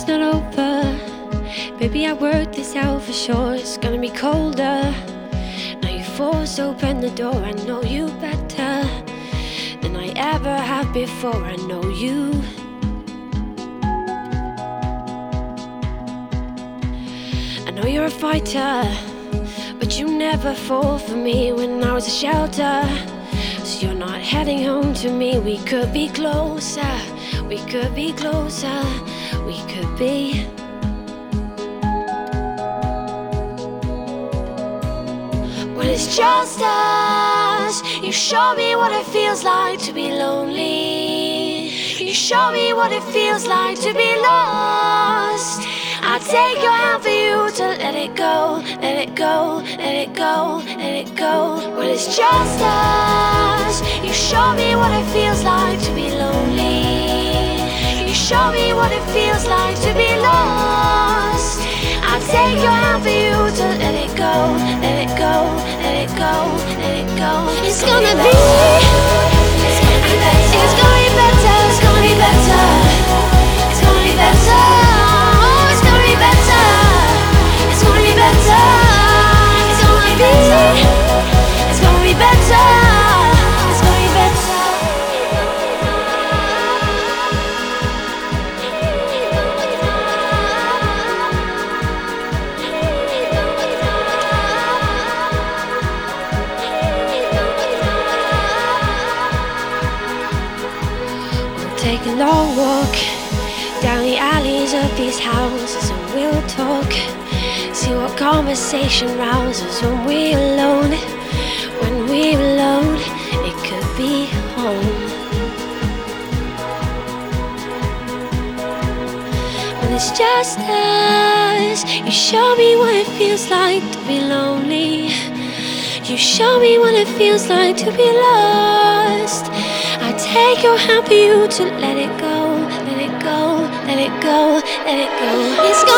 it's not over. Baby, I worked this out for sure. It's gonna be colder. Now you force open the door. I know you better than I ever have before. I know you. I know you're a fighter, but you never fall for me when I was a shelter. So you're not heading home to me. We could be closer. We could be closer. We could be. When it's just us, you show me what it feels like to be lonely. You show me what it feels like to be lost. I take your hand go, let it go, let it go. When it's just us, you show me what it feels like to be lonely. You show me what it feels like to be lost. I'll take your hand for you to let it go, let it go, let it go, let it go. It's gonna be, take a long walk down the alleys of these houses and we'll talk. See what conversation rouses when we're alone. When we're alone, it could be home. When it's just us, you show me what it feels like to be lonely. You show me what it feels like to be lost. Take your hand for you to let it go, let it go, let it go, let it go. It's.